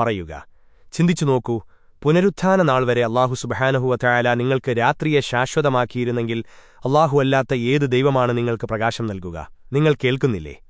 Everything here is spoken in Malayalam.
പറയുക. ചിന്തിച്ചു നോക്കൂ പുനരുത്ഥാന നാൾ വരെ അള്ളാഹു സുബഹാനഹുവറ്റായാല നിങ്ങൾക്ക് രാത്രിയെ ശാശ്വതമാക്കിയിരുന്നെങ്കിൽ അല്ലാഹു അല്ലാത്ത ഏത് ദൈവമാണ് നിങ്ങൾക്ക് പ്രകാശം നൽകുക? നിങ്ങൾ കേൾക്കുന്നില്ലേ?